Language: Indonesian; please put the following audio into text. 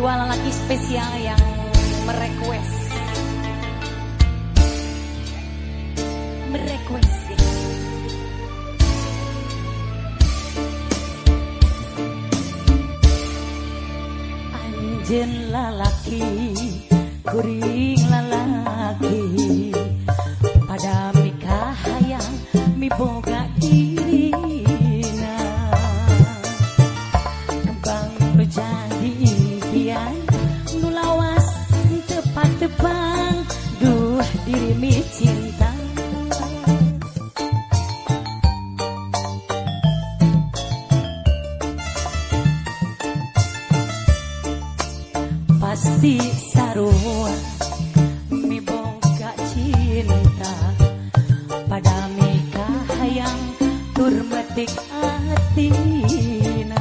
dua lelaki spesial yang merequest. Merequest. Anjen lalaki kuring lalaki pada mikah hayang miboga irina demi cinta. Pasti sarua mi cinta. Pada mika hayang tur metik atina